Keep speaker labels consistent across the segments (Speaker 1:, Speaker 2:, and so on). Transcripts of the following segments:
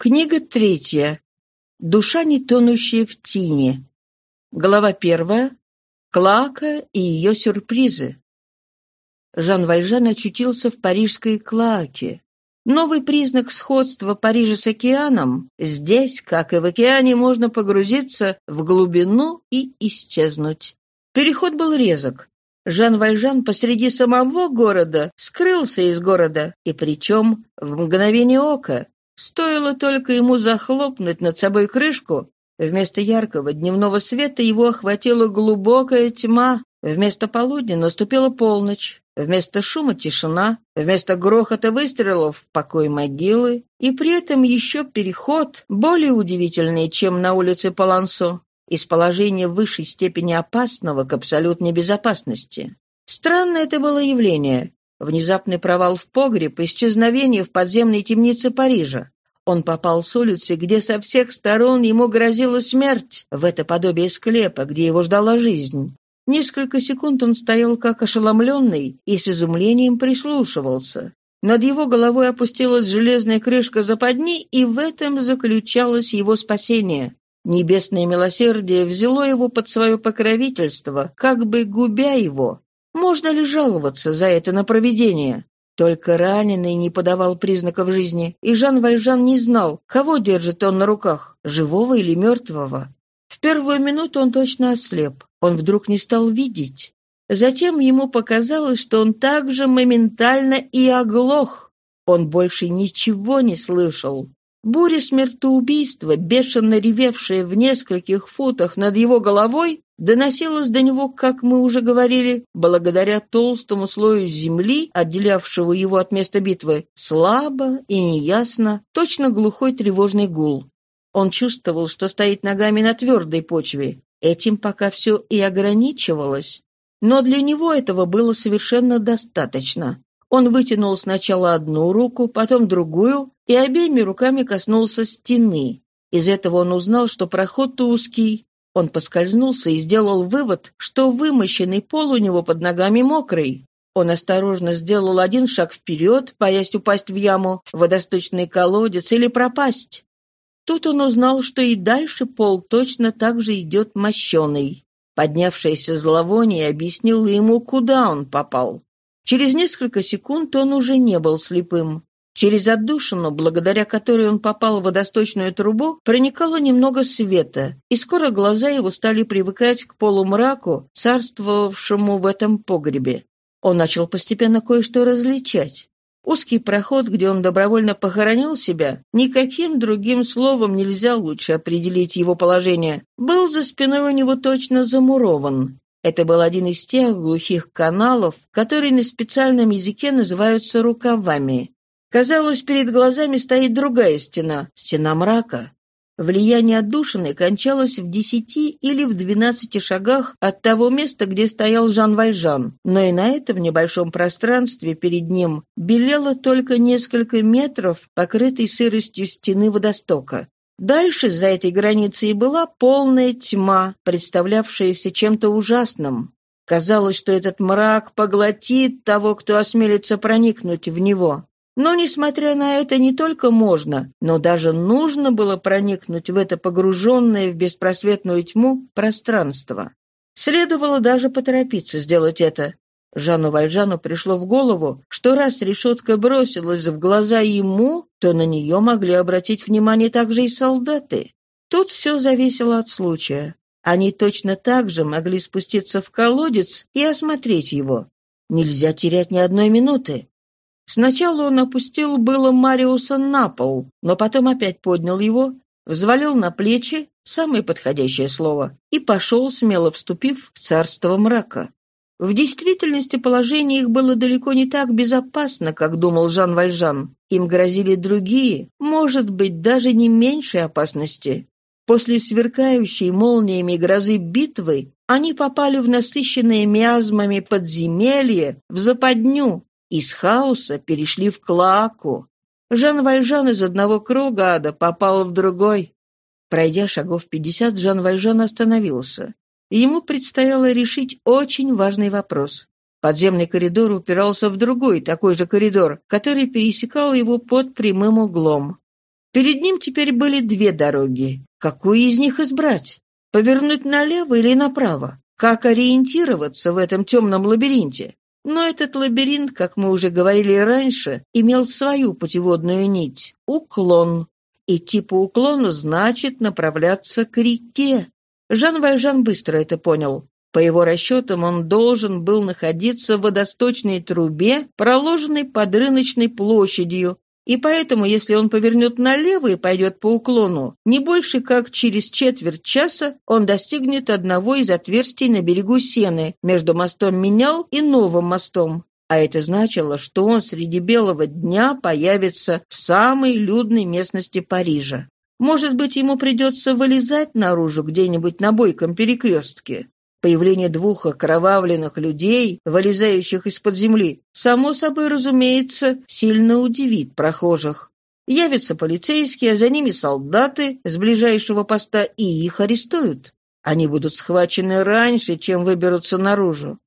Speaker 1: Книга третья. Душа, не тонущая в тине. Глава первая. Клака и ее сюрпризы. Жан Вальжан очутился в парижской Клаке. Новый признак сходства Парижа с океаном. Здесь, как и в океане, можно погрузиться в глубину и исчезнуть. Переход был резок. Жан Вальжан посреди самого города скрылся из города, и причем в мгновение ока, Стоило только ему захлопнуть над собой крышку, вместо яркого дневного света его охватила глубокая тьма, вместо полудня наступила полночь, вместо шума тишина, вместо грохота выстрелов покой могилы, и при этом еще переход, более удивительный, чем на улице Палансо, из положения высшей степени опасного к абсолютной безопасности. Странное это было явление. Внезапный провал в погреб, исчезновение в подземной темнице Парижа. Он попал с улицы, где со всех сторон ему грозила смерть, в это подобие склепа, где его ждала жизнь. Несколько секунд он стоял как ошеломленный и с изумлением прислушивался. Над его головой опустилась железная крышка западни, и в этом заключалось его спасение. Небесное милосердие взяло его под свое покровительство, как бы губя его. Можно ли жаловаться за это на провидение? Только раненый не подавал признаков жизни, и Жан Вальжан не знал, кого держит он на руках, живого или мертвого. В первую минуту он точно ослеп. Он вдруг не стал видеть. Затем ему показалось, что он также моментально и оглох. Он больше ничего не слышал. Буря смертоубийства, бешено ревевшая в нескольких футах над его головой, доносилась до него, как мы уже говорили, благодаря толстому слою земли, отделявшего его от места битвы, слабо и неясно, точно глухой тревожный гул. Он чувствовал, что стоит ногами на твердой почве. Этим пока все и ограничивалось. Но для него этого было совершенно достаточно. Он вытянул сначала одну руку, потом другую, и обеими руками коснулся стены. Из этого он узнал, что проход узкий. Он поскользнулся и сделал вывод, что вымощенный пол у него под ногами мокрый. Он осторожно сделал один шаг вперед, боясь упасть в яму, в водосточный колодец или пропасть. Тут он узнал, что и дальше пол точно так же идет мощеный. Поднявшееся зловоние объяснило ему, куда он попал. Через несколько секунд он уже не был слепым. Через отдушину, благодаря которой он попал в водосточную трубу, проникало немного света, и скоро глаза его стали привыкать к полумраку, царствовавшему в этом погребе. Он начал постепенно кое-что различать. Узкий проход, где он добровольно похоронил себя, никаким другим словом нельзя лучше определить его положение, был за спиной у него точно замурован. Это был один из тех глухих каналов, которые на специальном языке называются рукавами. Казалось, перед глазами стоит другая стена, стена мрака. Влияние отдушины кончалось в десяти или в двенадцати шагах от того места, где стоял Жан Вальжан, но и на этом небольшом пространстве перед ним белело только несколько метров, покрытой сыростью стены водостока. Дальше за этой границей была полная тьма, представлявшаяся чем-то ужасным. Казалось, что этот мрак поглотит того, кто осмелится проникнуть в него. Но, несмотря на это, не только можно, но даже нужно было проникнуть в это погруженное в беспросветную тьму пространство. Следовало даже поторопиться сделать это. Жану Вальжану пришло в голову, что раз решетка бросилась в глаза ему, то на нее могли обратить внимание также и солдаты. Тут все зависело от случая. Они точно так же могли спуститься в колодец и осмотреть его. Нельзя терять ни одной минуты. Сначала он опустил было Мариуса на пол, но потом опять поднял его, взвалил на плечи, самое подходящее слово, и пошел, смело вступив в царство мрака. В действительности положение их было далеко не так безопасно, как думал Жан Вальжан. Им грозили другие, может быть, даже не меньшие опасности. После сверкающей молниями грозы битвы они попали в насыщенные миазмами подземелье, в западню, из хаоса перешли в клаку. Жан Вальжан из одного круга ада попал в другой. Пройдя шагов пятьдесят, Жан Вальжан остановился. Ему предстояло решить очень важный вопрос. Подземный коридор упирался в другой, такой же коридор, который пересекал его под прямым углом. Перед ним теперь были две дороги. Какую из них избрать? Повернуть налево или направо? Как ориентироваться в этом темном лабиринте? Но этот лабиринт, как мы уже говорили раньше, имел свою путеводную нить — уклон. Идти по уклону значит направляться к реке. Жан Вальжан быстро это понял. По его расчетам, он должен был находиться в водосточной трубе, проложенной под рыночной площадью, и поэтому, если он повернет налево и пойдет по уклону, не больше как через четверть часа он достигнет одного из отверстий на берегу Сены между мостом Менял и Новым мостом. А это значило, что он среди белого дня появится в самой людной местности Парижа. Может быть, ему придется вылезать наружу где-нибудь на бойком перекрестке. Появление двух окровавленных людей, вылезающих из-под земли, само собой, разумеется, сильно удивит прохожих. Явятся полицейские, а за ними солдаты с ближайшего поста, и их арестуют. Они будут схвачены раньше, чем выберутся наружу.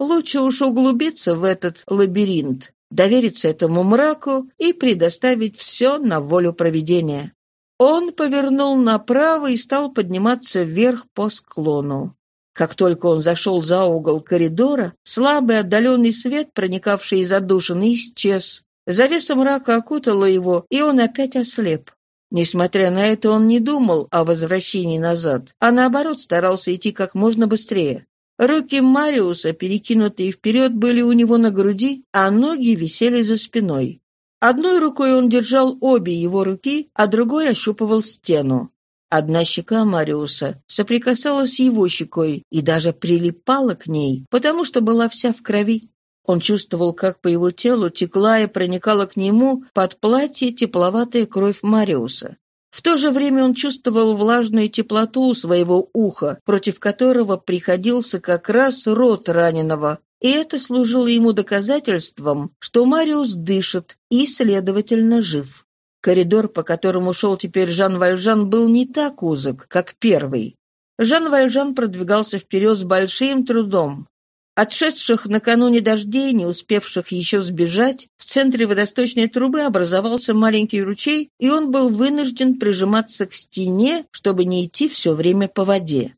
Speaker 1: Лучше уж углубиться в этот лабиринт, довериться этому мраку и предоставить все на волю проведения. Он повернул направо и стал подниматься вверх по склону. Как только он зашел за угол коридора, слабый отдаленный свет, проникавший из отдушины, исчез. Завеса мрака окутала его, и он опять ослеп. Несмотря на это, он не думал о возвращении назад, а наоборот старался идти как можно быстрее. Руки Мариуса, перекинутые вперед, были у него на груди, а ноги висели за спиной. Одной рукой он держал обе его руки, а другой ощупывал стену. Одна щека Мариуса соприкасалась с его щекой и даже прилипала к ней, потому что была вся в крови. Он чувствовал, как по его телу текла и проникала к нему под платье тепловатая кровь Мариуса. В то же время он чувствовал влажную теплоту своего уха, против которого приходился как раз рот раненого, и это служило ему доказательством, что Мариус дышит и, следовательно, жив. Коридор, по которому шел теперь Жан Вальжан, был не так узок, как первый. Жан Вальжан продвигался вперед с большим трудом. Отшедших накануне дождей, не успевших еще сбежать, в центре водосточной трубы образовался маленький ручей, и он был вынужден прижиматься к стене, чтобы не идти все время по воде.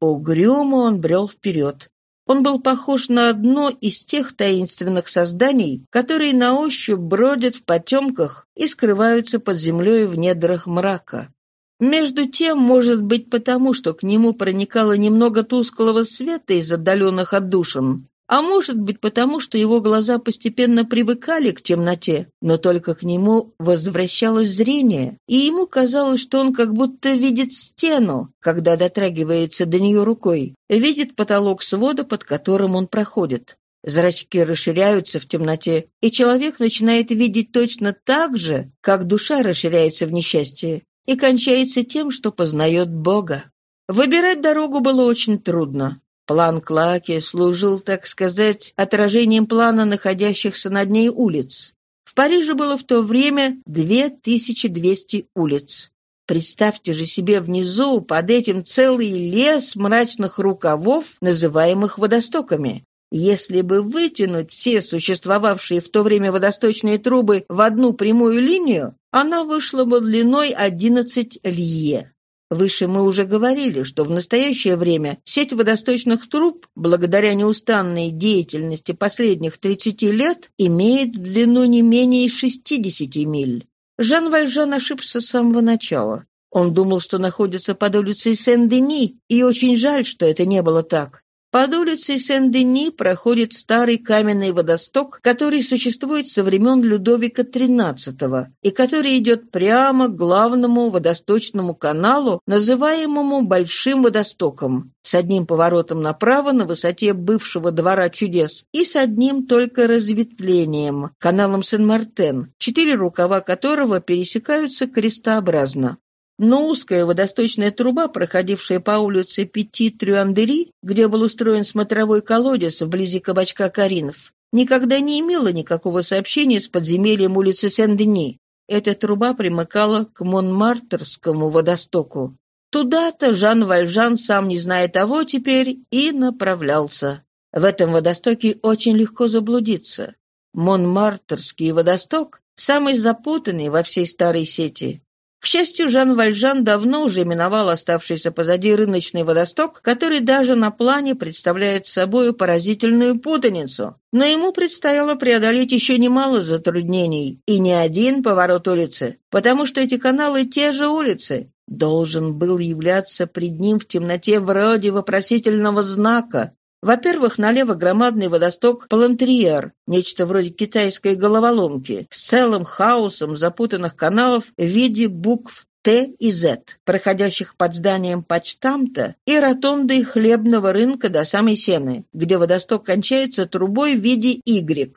Speaker 1: Угрюмо он брел вперед. Он был похож на одно из тех таинственных созданий, которые на ощупь бродят в потемках и скрываются под землей в недрах мрака. Между тем, может быть потому, что к нему проникало немного тусклого света из отдаленных отдушин, а может быть потому, что его глаза постепенно привыкали к темноте, но только к нему возвращалось зрение, и ему казалось, что он как будто видит стену, когда дотрагивается до нее рукой, видит потолок свода, под которым он проходит. Зрачки расширяются в темноте, и человек начинает видеть точно так же, как душа расширяется в несчастье, и кончается тем, что познает Бога. Выбирать дорогу было очень трудно. План Клаки служил, так сказать, отражением плана находящихся над ней улиц. В Париже было в то время 2200 улиц. Представьте же себе внизу под этим целый лес мрачных рукавов, называемых водостоками. Если бы вытянуть все существовавшие в то время водосточные трубы в одну прямую линию, она вышла бы длиной 11 лье. Выше мы уже говорили, что в настоящее время сеть водосточных труб, благодаря неустанной деятельности последних 30 лет, имеет длину не менее 60 миль. Жан Вальжан ошибся с самого начала. Он думал, что находится под улицей Сен-Дени, и очень жаль, что это не было так. Под улицей Сен-Дени проходит старый каменный водосток, который существует со времен Людовика XIII и который идет прямо к главному водосточному каналу, называемому Большим водостоком, с одним поворотом направо на высоте бывшего двора чудес и с одним только разветвлением, каналом Сен-Мартен, четыре рукава которого пересекаются крестообразно. Но узкая водосточная труба, проходившая по улице Пяти-Трюандери, где был устроен смотровой колодец вблизи кабачка Каринов, никогда не имела никакого сообщения с подземельем улицы Сен-Дени. Эта труба примыкала к Монмартерскому водостоку. Туда-то Жан Вальжан, сам не зная того теперь, и направлялся. В этом водостоке очень легко заблудиться. Монмартерский водосток – самый запутанный во всей старой сети. К счастью, Жан Вальжан давно уже миновал оставшийся позади рыночный водосток, который даже на плане представляет собой поразительную путаницу. Но ему предстояло преодолеть еще немало затруднений, и не один поворот улицы, потому что эти каналы те же улицы, должен был являться пред ним в темноте вроде вопросительного знака, во-первых, налево громадный водосток Палантриер, нечто вроде китайской головоломки, с целым хаосом запутанных каналов в виде букв Т и З, проходящих под зданием почтамта и ротондой хлебного рынка до самой Сены, где водосток кончается трубой в виде Y.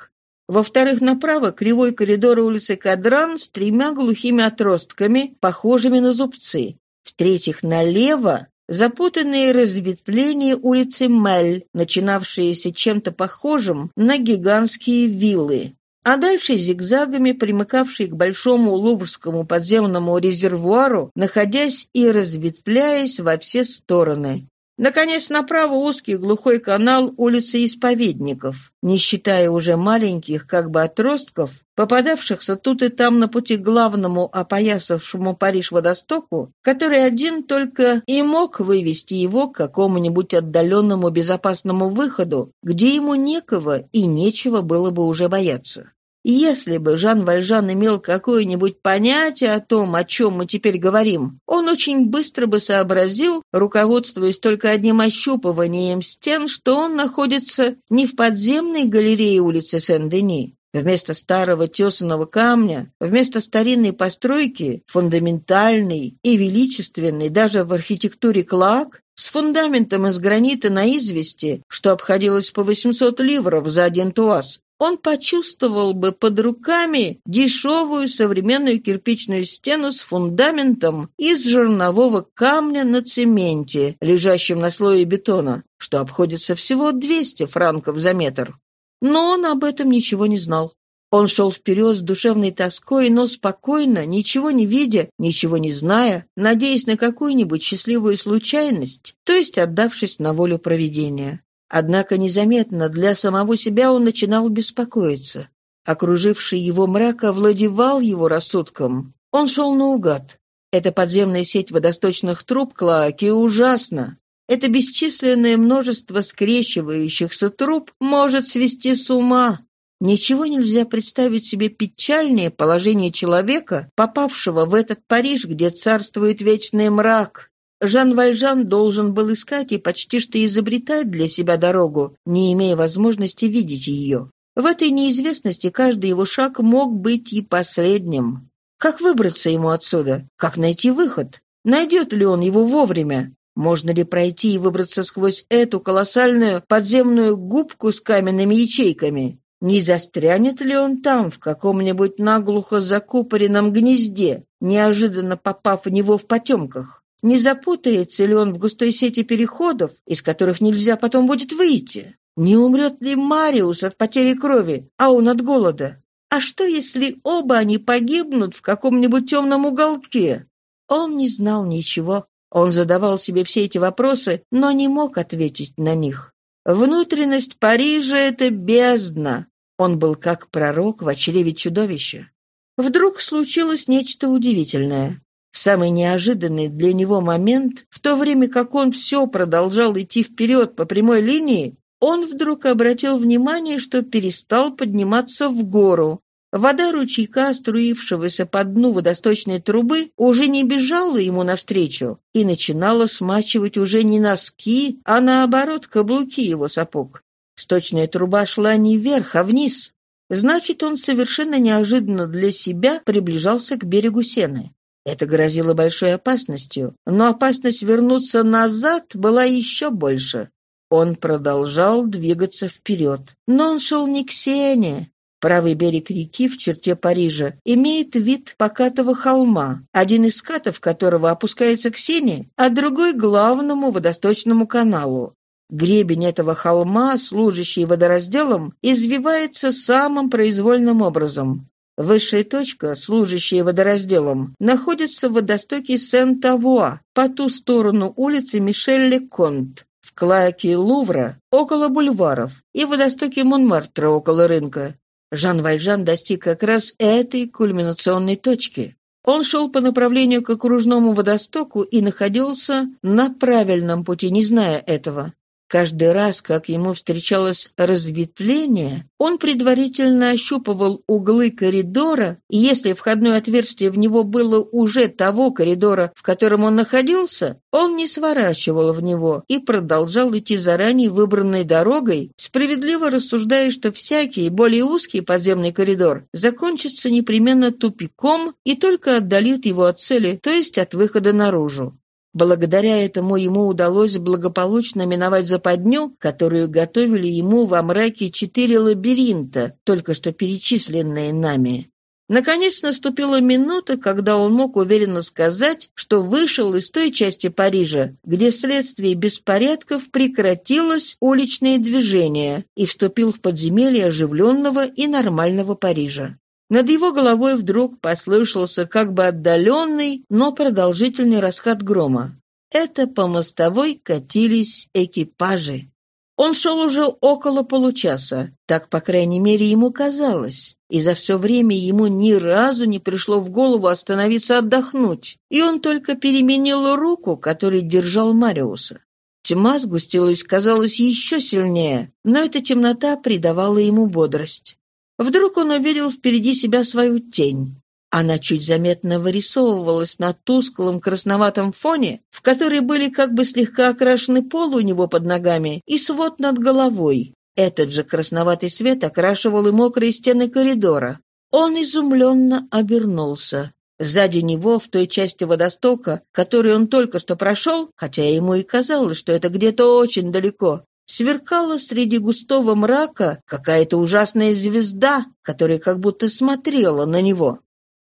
Speaker 1: Во-вторых, направо кривой коридор улицы Кадран с тремя глухими отростками, похожими на зубцы. В-третьих, налево запутанные разветвления улицы Мель, начинавшиеся чем-то похожим на гигантские виллы, а дальше зигзагами примыкавшие к большому луврскому подземному резервуару, находясь и разветвляясь во все стороны. Наконец, направо узкий глухой канал улицы Исповедников, не считая уже маленьких как бы отростков, попадавшихся тут и там на пути главному опоясавшему Париж водостоку, который один только и мог вывести его к какому-нибудь отдаленному безопасному выходу, где ему некого и нечего было бы уже бояться. Если бы Жан Вальжан имел какое-нибудь понятие о том, о чем мы теперь говорим, он очень быстро бы сообразил, руководствуясь только одним ощупыванием стен, что он находится не в подземной галерее улицы Сен-Дени. Вместо старого тесаного камня, вместо старинной постройки, фундаментальной и величественной даже в архитектуре клак, с фундаментом из гранита на извести, что обходилось по 800 ливров за один туаз, он почувствовал бы под руками дешевую современную кирпичную стену с фундаментом из жернового камня на цементе, лежащем на слое бетона, что обходится всего 200 франков за метр. Но он об этом ничего не знал. Он шел вперед с душевной тоской, но спокойно, ничего не видя, ничего не зная, надеясь на какую-нибудь счастливую случайность, то есть отдавшись на волю провидения. Однако незаметно для самого себя он начинал беспокоиться. Окруживший его мрак овладевал его рассудком. Он шел наугад. Эта подземная сеть водосточных труб Клоаки ужасна. Это бесчисленное множество скрещивающихся труб может свести с ума. Ничего нельзя представить себе печальнее положение человека, попавшего в этот Париж, где царствует вечный мрак. Жан Вальжан должен был искать и почти что изобретать для себя дорогу, не имея возможности видеть ее. В этой неизвестности каждый его шаг мог быть и последним. Как выбраться ему отсюда? Как найти выход? Найдет ли он его вовремя? Можно ли пройти и выбраться сквозь эту колоссальную подземную губку с каменными ячейками? Не застрянет ли он там, в каком-нибудь наглухо закупоренном гнезде, неожиданно попав в него в потемках? Не запутается ли он в густой сети переходов, из которых нельзя потом будет выйти? Не умрет ли Мариус от потери крови, а он от голода? А что, если оба они погибнут в каком-нибудь темном уголке? Он не знал ничего. Он задавал себе все эти вопросы, но не мог ответить на них. Внутренность Парижа — это бездна. Он был как пророк в чреве чудовища. Вдруг случилось нечто удивительное. В самый неожиданный для него момент, в то время как он все продолжал идти вперед по прямой линии, он вдруг обратил внимание, что перестал подниматься в гору. Вода ручейка, струившегося по дну водосточной трубы, уже не бежала ему навстречу и начинала смачивать уже не носки, а наоборот каблуки его сапог. Сточная труба шла не вверх, а вниз. Значит, он совершенно неожиданно для себя приближался к берегу Сены. Это грозило большой опасностью, но опасность вернуться назад была еще больше. Он продолжал двигаться вперед, но он шел не к Сене. Правый берег реки в черте Парижа имеет вид покатого холма, один из скатов которого опускается к Сене, а другой — главному водосточному каналу. Гребень этого холма, служащий водоразделом, извивается самым произвольным образом. Высшая точка, служащая водоразделом, находится в водостоке Сент-Авуа, по ту сторону улицы Мишель-Леконт, в клаке Лувра, около бульваров, и в водостоке Монмартра, около рынка. Жан Вальжан достиг как раз этой кульминационной точки. Он шел по направлению к окружному водостоку и находился на правильном пути, не зная этого. Каждый раз, как ему встречалось разветвление, он предварительно ощупывал углы коридора, и если входное отверстие в него было уже того коридора, в котором он находился, он не сворачивал в него и продолжал идти заранее выбранной дорогой, справедливо рассуждая, что всякий более узкий подземный коридор закончится непременно тупиком и только отдалит его от цели, то есть от выхода наружу. Благодаря этому ему удалось благополучно миновать западню, которую готовили ему во мраке четыре лабиринта, только что перечисленные нами. Наконец наступила минута, когда он мог уверенно сказать, что вышел из той части Парижа, где вследствие беспорядков прекратилось уличное движение, и вступил в подземелье оживленного и нормального Парижа. Над его головой вдруг послышался как бы отдаленный, но продолжительный расхат грома. Это по мостовой катились экипажи. Он шел уже около получаса, так, по крайней мере, ему казалось. И за все время ему ни разу не пришло в голову остановиться отдохнуть. И он только переменил руку, которой держал Мариуса. Тьма сгустилась, казалось, еще сильнее, но эта темнота придавала ему бодрость. Вдруг он увидел впереди себя свою тень. Она чуть заметно вырисовывалась на тусклом красноватом фоне, в который были как бы слегка окрашены пол у него под ногами и свод над головой. Этот же красноватый свет окрашивал и мокрые стены коридора. Он изумленно обернулся. Сзади него, в той части водостока, которую он только что прошел, хотя ему и казалось, что это где-то очень далеко, сверкала среди густого мрака какая-то ужасная звезда, которая как будто смотрела на него.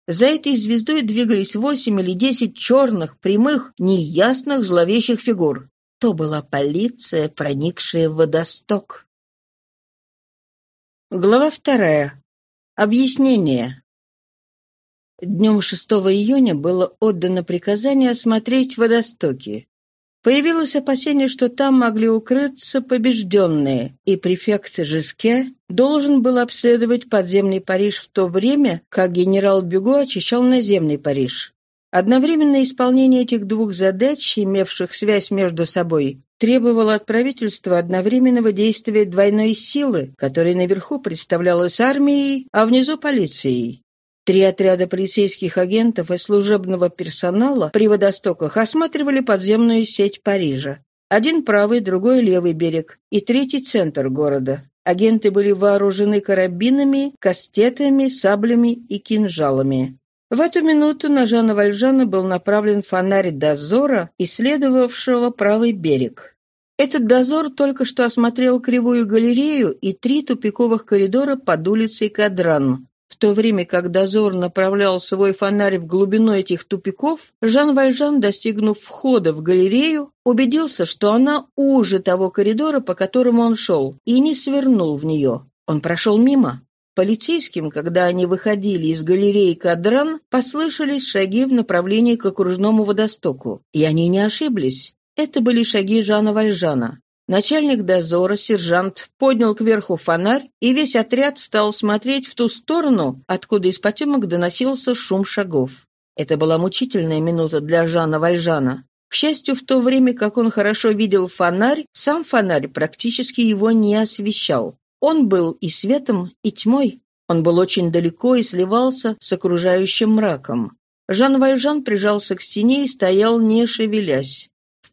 Speaker 1: За этой звездой двигались восемь или десять черных, прямых, неясных, зловещих фигур. То была полиция, проникшая в водосток. Глава вторая. Объяснение. Днем 6 июня было отдано приказание осмотреть водостоки. Появилось опасение, что там могли укрыться побежденные, и префект Жиске должен был обследовать подземный Париж в то время, как генерал Бюго очищал наземный Париж. Одновременное исполнение этих двух задач, имевших связь между собой, требовало от правительства одновременного действия двойной силы, которая наверху представлялась армией, а внизу полицией. Три отряда полицейских агентов и служебного персонала при водостоках осматривали подземную сеть Парижа. Один правый, другой левый берег и третий центр города. Агенты были вооружены карабинами, кастетами, саблями и кинжалами. В эту минуту на Жана Вальжана был направлен фонарь дозора, исследовавшего правый берег. Этот дозор только что осмотрел кривую галерею и три тупиковых коридора под улицей Кадран, в то время как дозор направлял свой фонарь в глубину этих тупиков, Жан Вальжан, достигнув входа в галерею, убедился, что она уже того коридора, по которому он шел, и не свернул в нее. Он прошел мимо. Полицейским, когда они выходили из галереи Кадран, послышались шаги в направлении к окружному водостоку. И они не ошиблись. Это были шаги Жана Вальжана. Начальник дозора, сержант, поднял кверху фонарь, и весь отряд стал смотреть в ту сторону, откуда из потемок доносился шум шагов. Это была мучительная минута для Жана Вальжана. К счастью, в то время, как он хорошо видел фонарь, сам фонарь практически его не освещал. Он был и светом, и тьмой. Он был очень далеко и сливался с окружающим мраком. Жан Вальжан прижался к стене и стоял, не шевелясь.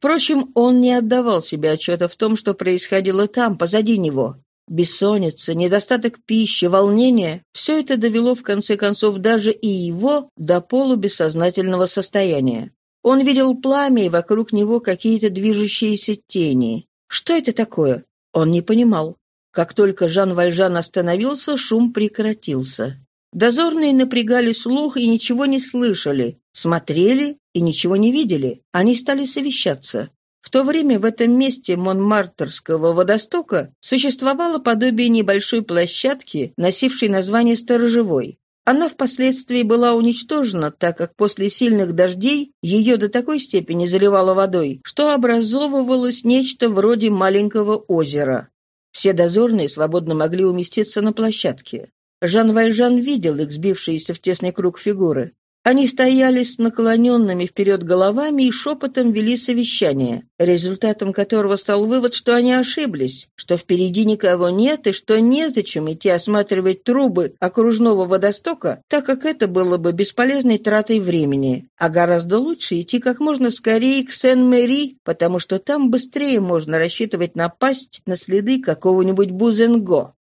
Speaker 1: Впрочем, он не отдавал себе отчета в том, что происходило там, позади него. Бессонница, недостаток пищи, волнение – все это довело в конце концов даже и его до полубессознательного состояния. Он видел пламя и вокруг него какие-то движущиеся тени. Что это такое? Он не понимал. Как только Жан Вальжан остановился, шум прекратился. Дозорные напрягали слух и ничего не слышали, смотрели и ничего не видели. Они стали совещаться. В то время в этом месте Монмартерского водостока существовало подобие небольшой площадки, носившей название «Сторожевой». Она впоследствии была уничтожена, так как после сильных дождей ее до такой степени заливало водой, что образовывалось нечто вроде маленького озера. Все дозорные свободно могли уместиться на площадке. Жан Вальжан видел их сбившиеся в тесный круг фигуры. Они стояли с наклоненными вперед головами и шепотом вели совещание, результатом которого стал вывод, что они ошиблись, что впереди никого нет и что незачем идти осматривать трубы окружного водостока, так как это было бы бесполезной тратой времени, а гораздо лучше идти как можно скорее к Сен-Мэри, потому что там быстрее можно рассчитывать напасть на следы какого-нибудь Бузенго.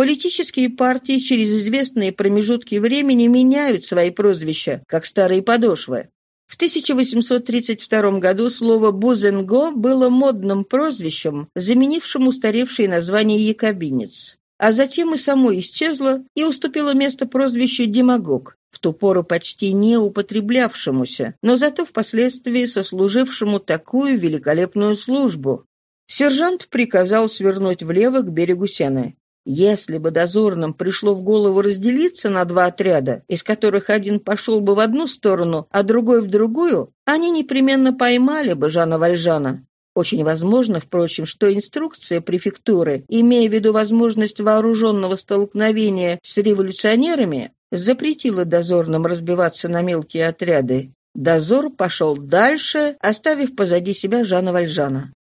Speaker 1: Политические партии через известные промежутки времени меняют свои прозвища, как старые подошвы. В 1832 году слово «бузенго» было модным прозвищем, заменившим устаревшее название «якобинец». А затем и само исчезло и уступило место прозвищу «демагог», в ту пору почти не употреблявшемуся, но зато впоследствии сослужившему такую великолепную службу. Сержант приказал свернуть влево к берегу Сены. Если бы дозорным пришло в голову разделиться на два отряда, из которых один пошел бы в одну сторону, а другой в другую, они непременно поймали бы Жана Вальжана. Очень возможно, впрочем, что инструкция префектуры, имея в виду возможность вооруженного столкновения с революционерами, запретила дозорным разбиваться на мелкие отряды. Дозор пошел дальше, оставив позади себя Жана Вальжана.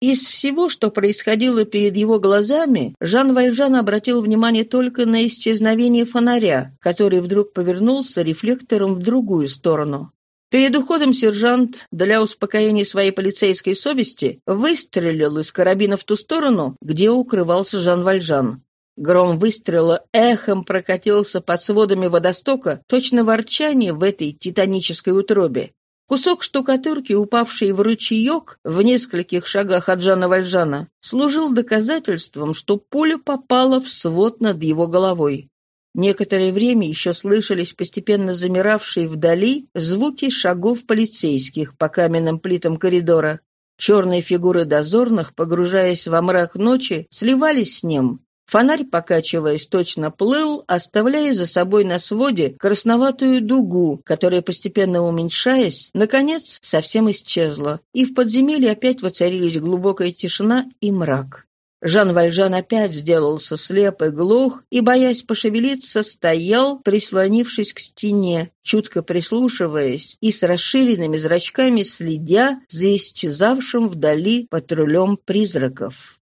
Speaker 1: Из всего, что происходило перед его глазами, Жан Вальжан обратил внимание только на исчезновение фонаря, который вдруг повернулся рефлектором в другую сторону. Перед уходом сержант, для успокоения своей полицейской совести, выстрелил из карабина в ту сторону, где укрывался Жан Вальжан. Гром выстрела эхом прокатился под сводами водостока, точно ворчание в этой титанической утробе. Кусок штукатурки, упавший в ручеек в нескольких шагах от Жана Вальжана, служил доказательством, что пуля попала в свод над его головой. Некоторое время еще слышались постепенно замиравшие вдали звуки шагов полицейских по каменным плитам коридора. Черные фигуры дозорных, погружаясь во мрак ночи, сливались с ним, Фонарь, покачиваясь, точно плыл, оставляя за собой на своде красноватую дугу, которая, постепенно уменьшаясь, наконец совсем исчезла, и в подземелье опять воцарились глубокая тишина и мрак. Жан Вальжан опять сделался слеп и глух, и, боясь пошевелиться, стоял, прислонившись к стене, чутко прислушиваясь и с расширенными зрачками следя за исчезавшим вдали патрулем призраков.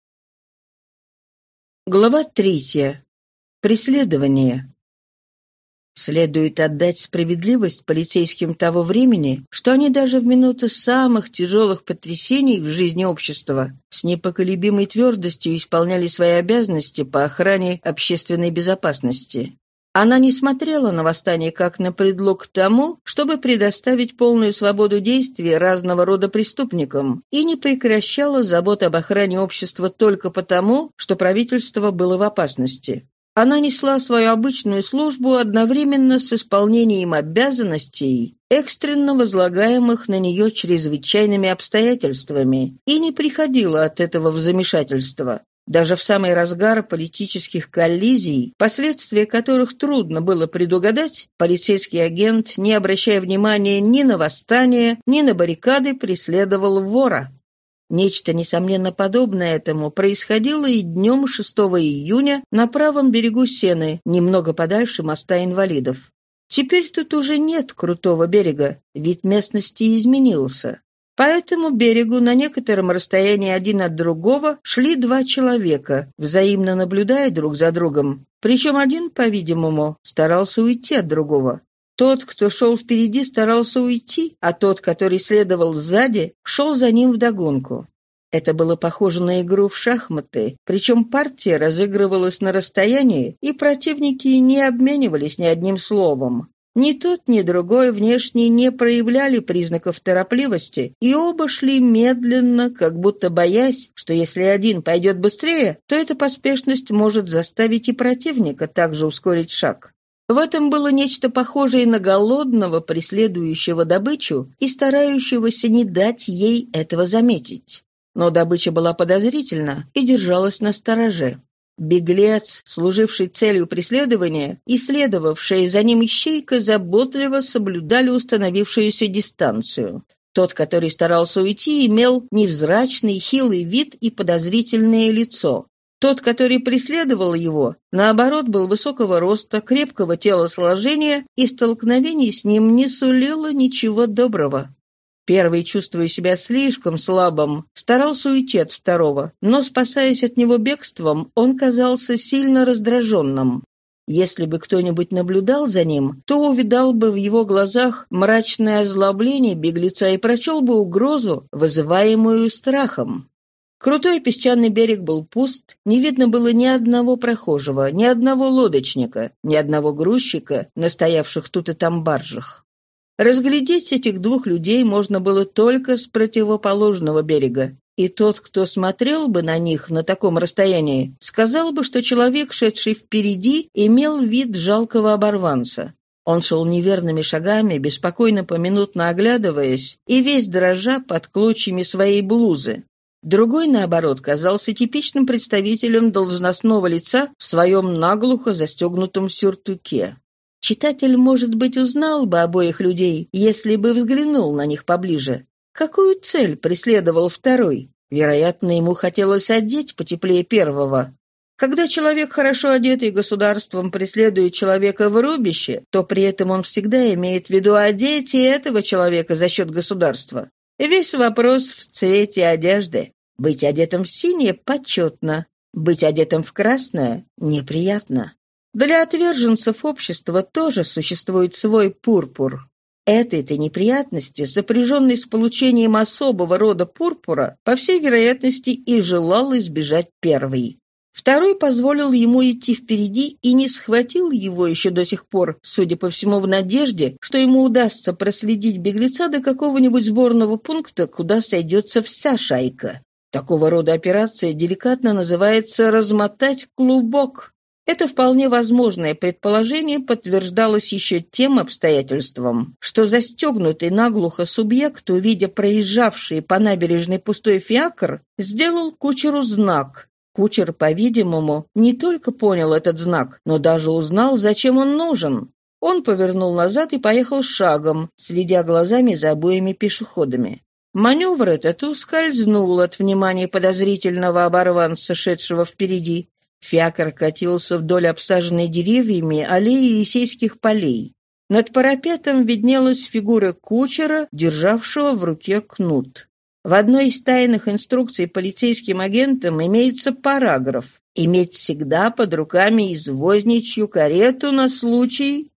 Speaker 1: Глава третья. Преследование. Следует отдать справедливость полицейским того времени, что они даже в минуты самых тяжелых потрясений в жизни общества с непоколебимой твердостью исполняли свои обязанности по охране общественной безопасности. Она не смотрела на восстание как на предлог к тому, чтобы предоставить полную свободу действий разного рода преступникам, и не прекращала забот об охране общества только потому, что правительство было в опасности. Она несла свою обычную службу одновременно с исполнением обязанностей, экстренно возлагаемых на нее чрезвычайными обстоятельствами, и не приходила от этого в замешательство. Даже в самый разгар политических коллизий, последствия которых трудно было предугадать, полицейский агент, не обращая внимания ни на восстание, ни на баррикады, преследовал вора. Нечто, несомненно, подобное этому происходило и днем 6 июня на правом берегу Сены, немного подальше моста инвалидов. Теперь тут уже нет крутого берега, вид местности изменился. По этому берегу на некотором расстоянии один от другого шли два человека, взаимно наблюдая друг за другом. Причем один, по-видимому, старался уйти от другого. Тот, кто шел впереди, старался уйти, а тот, который следовал сзади, шел за ним вдогонку. Это было похоже на игру в шахматы, причем партия разыгрывалась на расстоянии, и противники не обменивались ни одним словом. Ни тот, ни другой внешне не проявляли признаков торопливости, и оба шли медленно, как будто боясь, что если один пойдет быстрее, то эта поспешность может заставить и противника также ускорить шаг. В этом было нечто похожее на голодного, преследующего добычу и старающегося не дать ей этого заметить. Но добыча была подозрительна и держалась на стороже. Беглец, служивший целью преследования, и следовавшая за ним ищейка заботливо соблюдали установившуюся дистанцию. Тот, который старался уйти, имел невзрачный, хилый вид и подозрительное лицо. Тот, который преследовал его, наоборот, был высокого роста, крепкого телосложения, и столкновение с ним не сулило ничего доброго. Первый, чувствуя себя слишком слабым, старался уйти от второго, но, спасаясь от него бегством, он казался сильно раздраженным. Если бы кто-нибудь наблюдал за ним, то увидал бы в его глазах мрачное озлобление беглеца и прочел бы угрозу, вызываемую страхом. Крутой песчаный берег был пуст, не видно было ни одного прохожего, ни одного лодочника, ни одного грузчика, настоявших тут и там баржах. Разглядеть этих двух людей можно было только с противоположного берега, и тот, кто смотрел бы на них на таком расстоянии, сказал бы, что человек, шедший впереди, имел вид жалкого оборванца. Он шел неверными шагами, беспокойно поминутно оглядываясь, и весь дрожа под клочьями своей блузы. Другой, наоборот, казался типичным представителем должностного лица в своем наглухо застегнутом сюртуке. Читатель, может быть, узнал бы обоих людей, если бы взглянул на них поближе. Какую цель преследовал второй? Вероятно, ему хотелось одеть потеплее первого. Когда человек хорошо одетый государством преследует человека в рубище, то при этом он всегда имеет в виду одеть и этого человека за счет государства. Весь вопрос в цвете одежды. Быть одетым в синее почетно, быть одетым в красное неприятно. Для отверженцев общества тоже существует свой пурпур. Этой-то неприятности, запряженной с получением особого рода пурпура, по всей вероятности и желал избежать первый. Второй позволил ему идти впереди и не схватил его еще до сих пор, судя по всему, в надежде, что ему удастся проследить беглеца до какого-нибудь сборного пункта, куда сойдется вся шайка. Такого рода операция деликатно называется «размотать клубок». Это вполне возможное предположение подтверждалось еще тем обстоятельством, что застегнутый наглухо субъект, увидя проезжавший по набережной пустой фиакр, сделал кучеру знак. Кучер, по-видимому, не только понял этот знак, но даже узнал, зачем он нужен. Он повернул назад и поехал шагом, следя глазами за обоими пешеходами. Маневр этот ускользнул от внимания подозрительного оборванца, шедшего впереди. Фиакр катился вдоль обсаженной деревьями аллеи Елисейских полей. Над парапетом виднелась фигура кучера, державшего в руке кнут. В одной из тайных инструкций полицейским агентам имеется параграф «Иметь всегда под руками извозничью карету на случай...»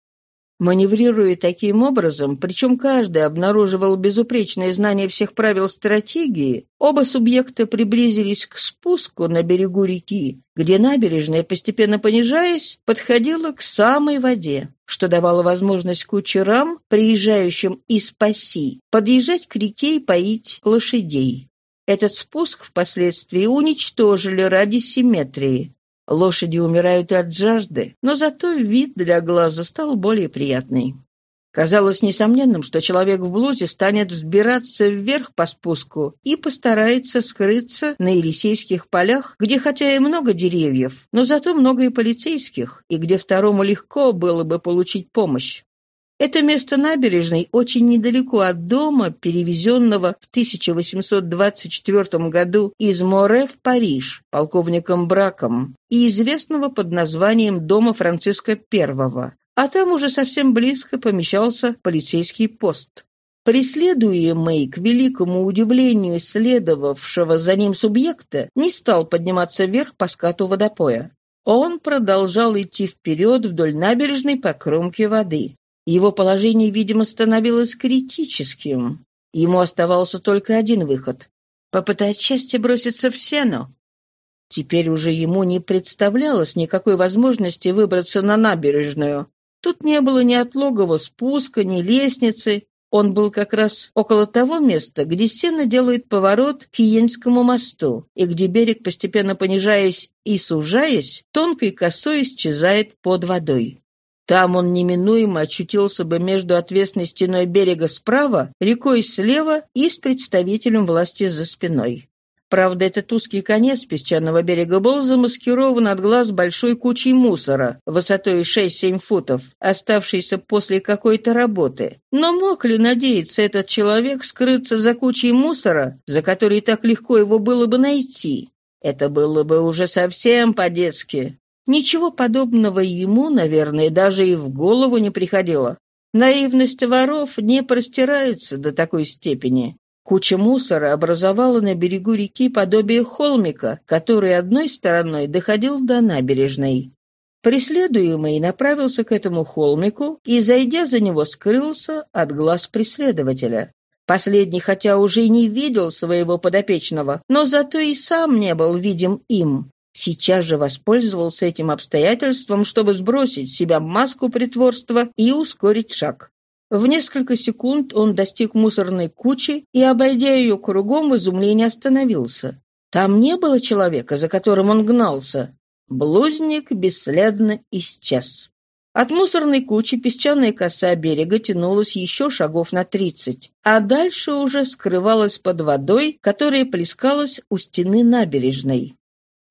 Speaker 1: Маневрируя таким образом, причем каждый обнаруживал безупречное знание всех правил стратегии, оба субъекта приблизились к спуску на берегу реки, где набережная, постепенно понижаясь, подходила к самой воде, что давало возможность кучерам, приезжающим из Паси, подъезжать к реке и поить лошадей. Этот спуск впоследствии уничтожили ради симметрии. Лошади умирают от жажды, но зато вид для глаза стал более приятный. Казалось несомненным, что человек в блузе станет взбираться вверх по спуску и постарается скрыться на Елисейских полях, где хотя и много деревьев, но зато много и полицейских, и где второму легко было бы получить помощь. Это место набережной очень недалеко от дома, перевезенного в 1824 году из Море в Париж полковником Браком и известного под названием дома Франциска I, а там уже совсем близко помещался полицейский пост. Преследуемый, к великому удивлению следовавшего за ним субъекта, не стал подниматься вверх по скату водопоя. Он продолжал идти вперед вдоль набережной по кромке воды. Его положение, видимо, становилось критическим. Ему оставался только один выход — попытать счастье броситься в сену. Теперь уже ему не представлялось никакой возможности выбраться на набережную. Тут не было ни отлогого спуска, ни лестницы. Он был как раз около того места, где сено делает поворот к Иенскому мосту, и где берег, постепенно понижаясь и сужаясь, тонкой косой исчезает под водой. Там он неминуемо очутился бы между отвесной стеной берега справа, рекой слева и с представителем власти за спиной. Правда, этот узкий конец песчаного берега был замаскирован от глаз большой кучей мусора, высотой 6-7 футов, оставшейся после какой-то работы. Но мог ли надеяться этот человек скрыться за кучей мусора, за которой так легко его было бы найти? Это было бы уже совсем по-детски. Ничего подобного ему, наверное, даже и в голову не приходило. Наивность воров не простирается до такой степени. Куча мусора образовала на берегу реки подобие холмика, который одной стороной доходил до набережной. Преследуемый направился к этому холмику и, зайдя за него, скрылся от глаз преследователя. Последний, хотя уже и не видел своего подопечного, но зато и сам не был видим им. Сейчас же воспользовался этим обстоятельством, чтобы сбросить с себя маску притворства и ускорить шаг. В несколько секунд он достиг мусорной кучи и, обойдя ее кругом, в изумлении остановился. Там не было человека, за которым он гнался. Блузник бесследно исчез. От мусорной кучи песчаная коса берега тянулась еще шагов на тридцать, а дальше уже скрывалась под водой, которая плескалась у стены набережной.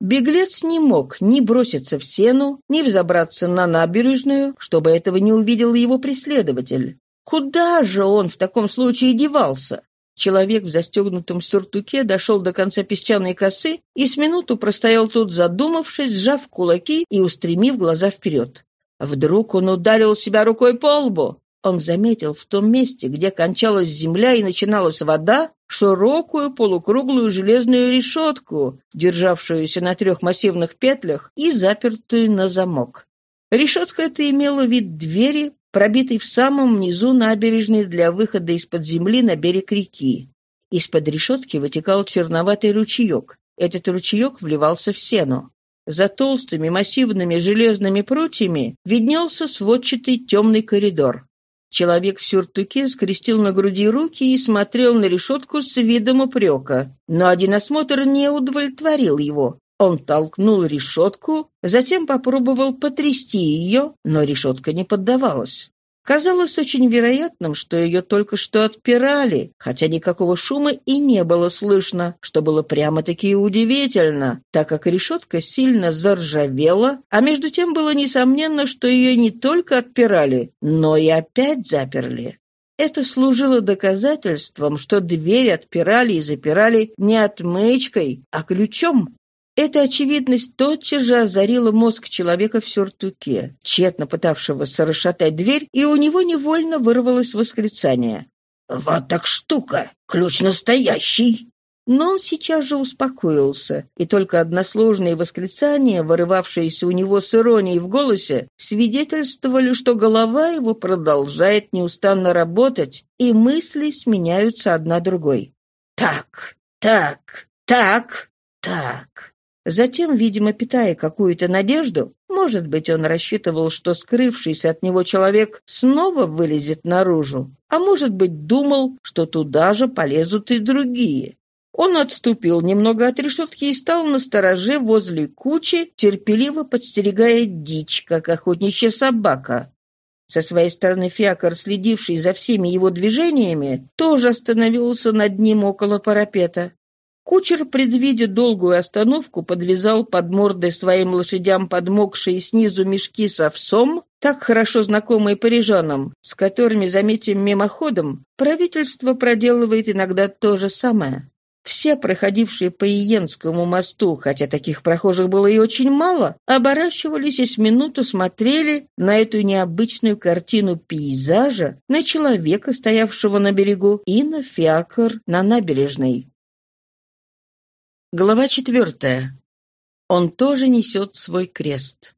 Speaker 1: Беглец не мог ни броситься в сену, ни взобраться на набережную, чтобы этого не увидел его преследователь. Куда же он в таком случае девался? Человек в застегнутом сюртуке дошел до конца песчаной косы и с минуту простоял тут, задумавшись, сжав кулаки и устремив глаза вперед. Вдруг он ударил себя рукой по лбу. Он заметил в том месте, где кончалась земля и начиналась вода, широкую полукруглую железную решетку, державшуюся на трех массивных петлях и запертую на замок. Решетка эта имела вид двери, пробитой в самом низу набережной для выхода из-под земли на берег реки. Из-под решетки вытекал черноватый ручеек. Этот ручеек вливался в сену. За толстыми массивными железными прутьями виднелся сводчатый темный коридор. Человек в сюртуке скрестил на груди руки и смотрел на решетку с видом упрека. Но один осмотр не удовлетворил его. Он толкнул решетку, затем попробовал потрясти ее, но решетка не поддавалась. Казалось очень вероятным, что ее только что отпирали, хотя никакого шума и не было слышно, что было прямо-таки удивительно, так как решетка сильно заржавела, а между тем было несомненно, что ее не только отпирали, но и опять заперли. Это служило доказательством, что дверь отпирали и запирали не отмычкой, а ключом. Эта очевидность тотчас же озарила мозг человека в сюртуке, тщетно пытавшегося расшатать дверь, и у него невольно вырвалось восклицание. «Вот так штука! Ключ настоящий!» Но он сейчас же успокоился, и только односложные восклицания, вырывавшиеся у него с иронией в голосе, свидетельствовали, что голова его продолжает неустанно работать, и мысли сменяются одна другой. «Так, так, так, так!» Затем, видимо, питая какую-то надежду, может быть, он рассчитывал, что скрывшийся от него человек снова вылезет наружу, а может быть, думал, что туда же полезут и другие. Он отступил немного от решетки и стал на стороже возле кучи, терпеливо подстерегая дичь, как охотничья собака. Со своей стороны Фиакр, следивший за всеми его движениями, тоже остановился над ним около парапета. Кучер, предвидя долгую остановку, подвязал под мордой своим лошадям подмокшие снизу мешки с овсом, так хорошо знакомые парижанам, с которыми, заметим мимоходом, правительство проделывает иногда то же самое. Все, проходившие по Иенскому мосту, хотя таких прохожих было и очень мало, оборачивались и с минуту смотрели на эту необычную картину пейзажа, на человека, стоявшего на берегу, и на фиакр на набережной. Глава четвертая. Он тоже несет свой крест.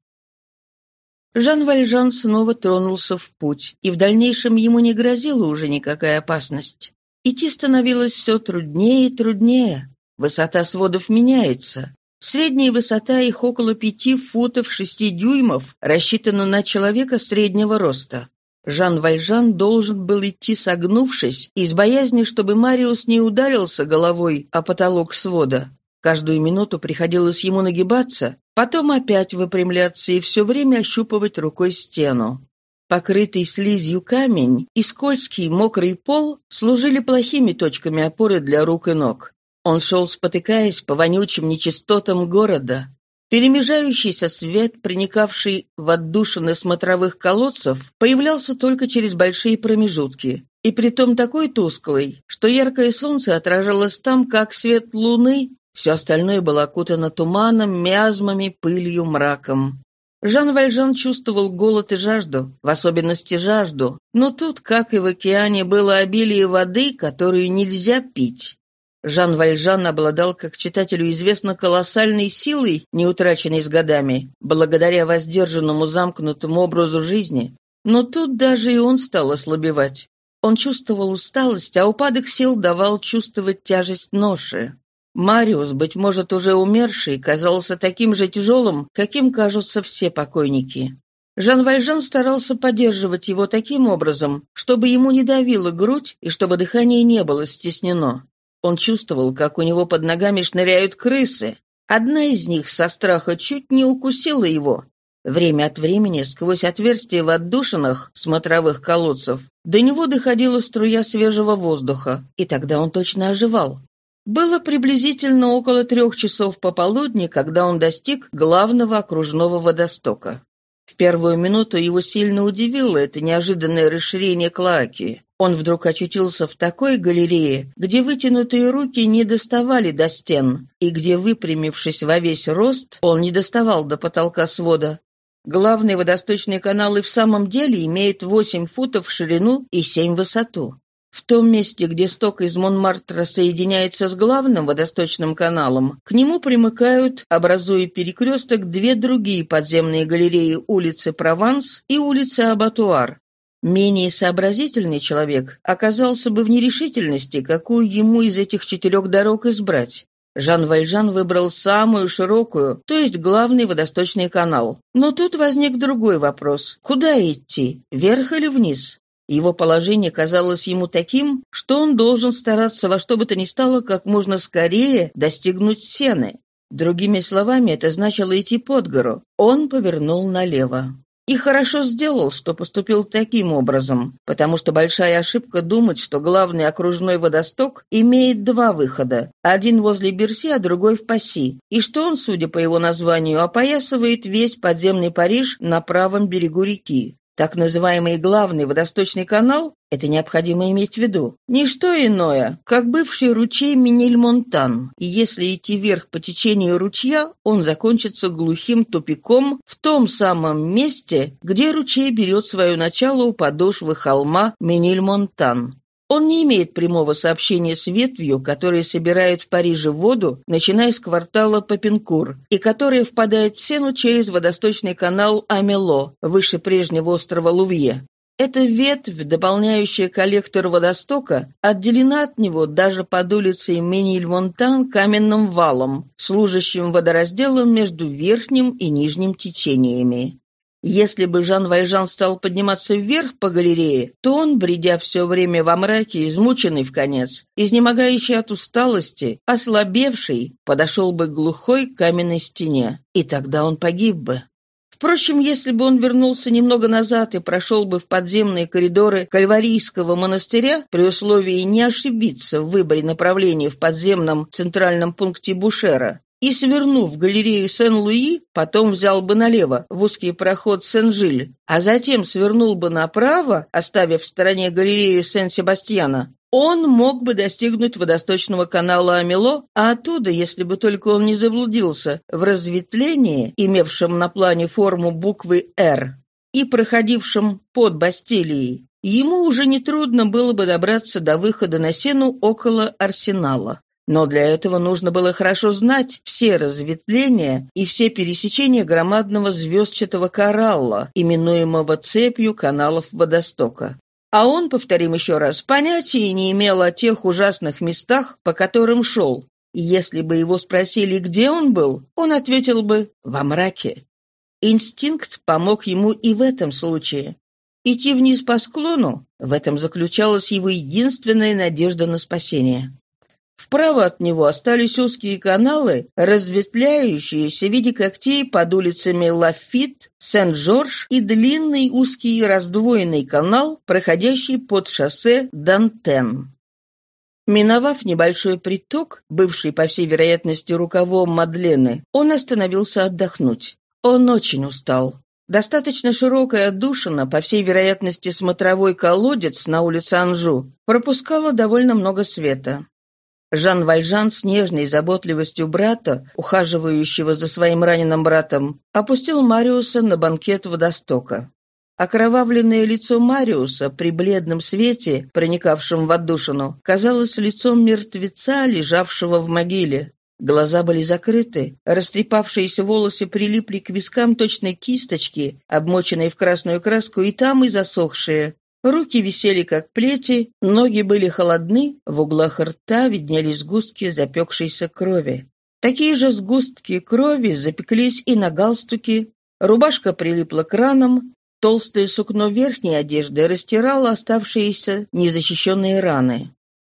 Speaker 1: Жан Вальжан снова тронулся в путь, и в дальнейшем ему не грозила уже никакая опасность. Идти становилось все труднее и труднее. Высота сводов меняется. Средняя высота их около пяти футов шести дюймов рассчитана на человека среднего роста. Жан Вальжан должен был идти согнувшись, из боязни, чтобы Мариус не ударился головой о потолок свода. Каждую минуту приходилось ему нагибаться, потом опять выпрямляться и все время ощупывать рукой стену. Покрытый слизью камень и скользкий мокрый пол служили плохими точками опоры для рук и ног. Он шел, спотыкаясь по вонючим нечистотам города. Перемежающийся свет, проникавший в отдушины смотровых колодцев, появлялся только через большие промежутки, и притом такой тусклый, что яркое солнце отражалось там, как свет луны Все остальное было окутано туманом, миазмами, пылью, мраком. Жан Вальжан чувствовал голод и жажду, в особенности жажду, но тут, как и в океане, было обилие воды, которую нельзя пить. Жан Вальжан обладал, как читателю известно, колоссальной силой, не утраченной с годами, благодаря воздержанному замкнутому образу жизни. Но тут даже и он стал ослабевать. Он чувствовал усталость, а упадок сил давал чувствовать тяжесть ноши. Мариус, быть может, уже умерший, казался таким же тяжелым, каким кажутся все покойники. Жан Вальжан старался поддерживать его таким образом, чтобы ему не давила грудь и чтобы дыхание не было стеснено. Он чувствовал, как у него под ногами шныряют крысы. Одна из них со страха чуть не укусила его. Время от времени сквозь отверстия в отдушинах смотровых колодцев до него доходила струя свежего воздуха, и тогда он точно оживал. Было приблизительно около трех часов пополудни, когда он достиг главного окружного водостока. В первую минуту его сильно удивило это неожиданное расширение клоаки. Он вдруг очутился в такой галерее, где вытянутые руки не доставали до стен, и где, выпрямившись во весь рост, он не доставал до потолка свода. Главный водосточный канал и в самом деле имеет 8 футов в ширину и 7 в высоту. В том месте, где сток из Монмартра соединяется с главным водосточным каналом, к нему примыкают, образуя перекресток, две другие подземные галереи улицы Прованс и улицы Абатуар. Менее сообразительный человек оказался бы в нерешительности, какую ему из этих четырех дорог избрать. Жан Вальжан выбрал самую широкую, то есть главный водосточный канал. Но тут возник другой вопрос. Куда идти, вверх или вниз? Его положение казалось ему таким, что он должен стараться во что бы то ни стало как можно скорее достигнуть сены. Другими словами, это значило идти под гору. Он повернул налево. И хорошо сделал, что поступил таким образом, потому что большая ошибка думать, что главный окружной водосток имеет два выхода, один возле Берси, а другой в Пасси, и что он, судя по его названию, опоясывает весь подземный Париж на правом берегу реки. Так называемый главный водосточный канал, это необходимо иметь в виду, не что иное, как бывший ручей Минильмонтан, и если идти вверх по течению ручья, он закончится глухим тупиком в том самом месте, где ручей берет свое начало у подошвы холма Минильмонтан. Он не имеет прямого сообщения с ветвью, которая собирает в Париже воду, начиная с квартала Папинкур, и которая впадает в Сену через водосточный канал Амело, выше прежнего острова Лувье. Эта ветвь, дополняющая коллектор водостока, отделена от него даже под улицей Менильмонтан каменным валом, служащим водоразделом между верхним и нижним течениями. Если бы Жан Вайжан стал подниматься вверх по галерее, то он, бредя все время во мраке, измученный в конец, изнемогающий от усталости, ослабевший, подошел бы к глухой каменной стене, и тогда он погиб бы. Впрочем, если бы он вернулся немного назад и прошел бы в подземные коридоры Кальварийского монастыря, при условии не ошибиться в выборе направления в подземном центральном пункте Бушера, и, свернув в галерею Сен-Луи, потом взял бы налево, в узкий проход Сен-Жиль, а затем свернул бы направо, оставив в стороне галерею Сен-Себастьяна, он мог бы достигнуть водосточного канала Амело, а оттуда, если бы только он не заблудился, в разветвлении, имевшем на плане форму буквы «Р» и проходившем под Бастилией, ему уже нетрудно было бы добраться до выхода на сену около арсенала. Но для этого нужно было хорошо знать все разветвления и все пересечения громадного звездчатого коралла, именуемого цепью каналов водостока. А он, повторим еще раз, понятия не имел о тех ужасных местах, по которым шел. И если бы его спросили, где он был, он ответил бы «во мраке». Инстинкт помог ему и в этом случае. Идти вниз по склону – в этом заключалась его единственная надежда на спасение. Вправо от него остались узкие каналы, разветвляющиеся в виде когтей под улицами Лафит, Сен-Жорж и длинный узкий раздвоенный канал, проходящий под шоссе Дантен. Миновав небольшой приток, бывший, по всей вероятности, рукавом Мадлены, он остановился отдохнуть. Он очень устал. Достаточно широкая отдушина, по всей вероятности, смотровой колодец на улице Анжу, пропускала довольно много света. Жан Вальжан с нежной заботливостью брата, ухаживающего за своим раненым братом, опустил Мариуса на банкет водостока. Окровавленное лицо Мариуса при бледном свете, проникавшем в отдушину, казалось лицом мертвеца, лежавшего в могиле. Глаза были закрыты, растрепавшиеся волосы прилипли к вискам точной кисточки, обмоченной в красную краску, и там и засохшие. Руки висели, как плети, ноги были холодны, в углах рта виднелись сгустки запекшейся крови. Такие же сгустки крови запеклись и на галстуке. Рубашка прилипла к ранам, толстое сукно верхней одежды растирало оставшиеся незащищенные раны.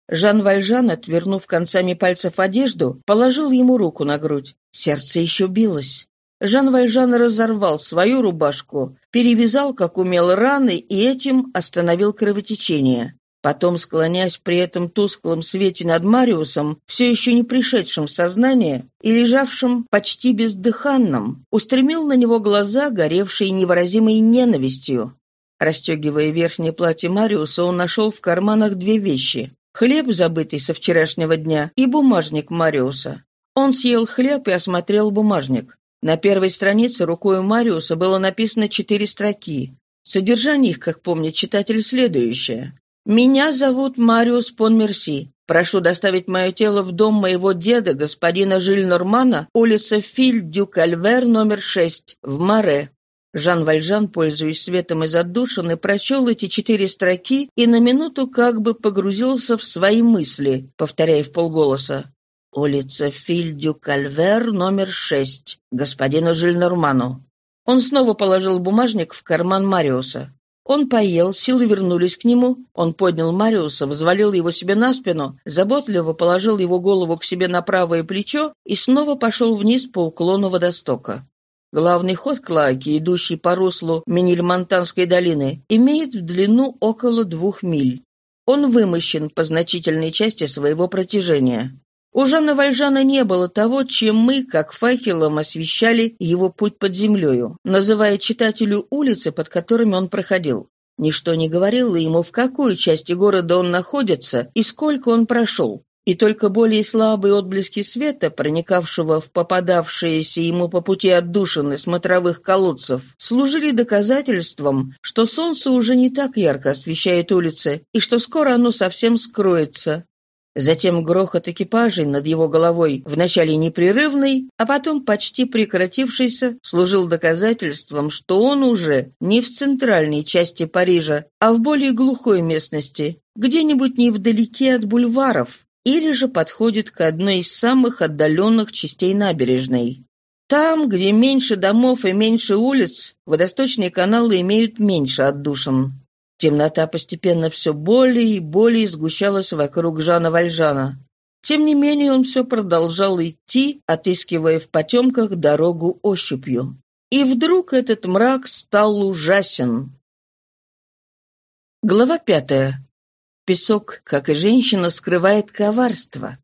Speaker 1: Жан Вальжан, отвернув концами пальцев одежду, положил ему руку на грудь. Сердце еще билось. Жан Вальжан разорвал свою рубашку, перевязал, как умел, раны и этим остановил кровотечение. Потом, склоняясь при этом тусклом свете над Мариусом, все еще не пришедшим в сознание и лежавшим почти бездыханным, устремил на него глаза, горевшие невыразимой ненавистью. Расстегивая верхнее платье Мариуса, он нашел в карманах две вещи Хлеб, забытый со вчерашнего дня, и бумажник Мариуса. Он съел хлеб и осмотрел бумажник. На первой странице рукой Мариуса было написано четыре строки. Содержание их, как помнит читатель, следующее. «Меня зовут Мариус Понмерси. Прошу доставить мое тело в дом моего деда, господина Жиль Нормана, улица Филь-Дю-Кальвер, номер 6, в Маре. Жан Вальжан, пользуясь светом из отдушины, прочел эти четыре строки и на минуту как бы погрузился в свои мысли, повторяя в полголоса. «Улица Фильдю-Кальвер, номер шесть, господину Жильнорману». Он снова положил бумажник в карман Мариуса. Он поел, силы вернулись к нему. Он поднял Мариуса, взвалил его себе на спину, заботливо положил его голову к себе на правое плечо и снова пошел вниз по уклону водостока. Главный ход Клаки, идущий по руслу Минильмонтанской долины, имеет в длину около двух миль. Он вымощен по значительной части своего протяжения. У Жана Вальжана не было того, чем мы, как факелом, освещали его путь под землею, называя читателю улицы, под которыми он проходил. Ничто не говорило ему, в какой части города он находится и сколько он прошел и только более слабые отблески света, проникавшего в попадавшиеся ему по пути отдушины смотровых колодцев, служили доказательством, что солнце уже не так ярко освещает улицы и что скоро оно совсем скроется. Затем грохот экипажей над его головой, вначале непрерывный, а потом почти прекратившийся, служил доказательством, что он уже не в центральной части Парижа, а в более глухой местности, где-нибудь невдалеке от бульваров, или же подходит к одной из самых отдаленных частей набережной. Там, где меньше домов и меньше улиц, водосточные каналы имеют меньше отдушин. Темнота постепенно все более и более сгущалась вокруг Жана Вальжана. Тем не менее он все продолжал идти, отыскивая в потемках дорогу ощупью. И вдруг этот мрак стал ужасен. Глава пятая. Песок, как и женщина, скрывает коварство.